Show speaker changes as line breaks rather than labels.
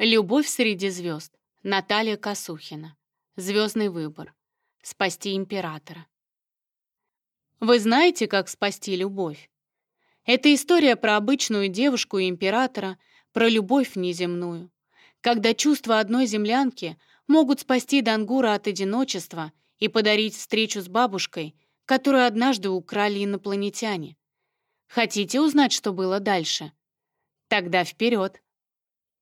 Любовь среди звезд. Наталья Косухина. Звездный выбор. Спасти императора. Вы знаете, как спасти любовь? Это история про обычную девушку и императора, про любовь неземную. Когда чувства одной землянки могут спасти Дангура от одиночества и подарить встречу с бабушкой, которую однажды украли инопланетяне. Хотите узнать, что было дальше? Тогда вперед!